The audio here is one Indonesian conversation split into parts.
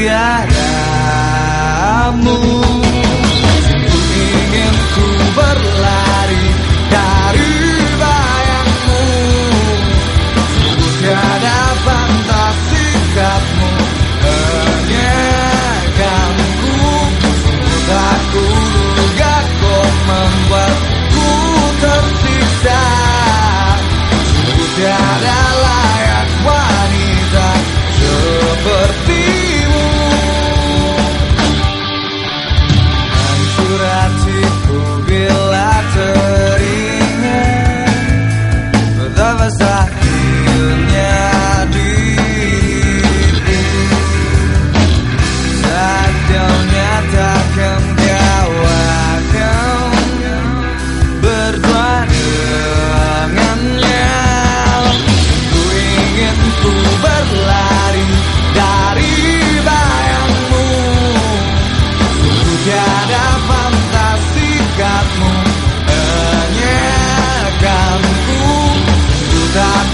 tiadamu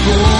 You.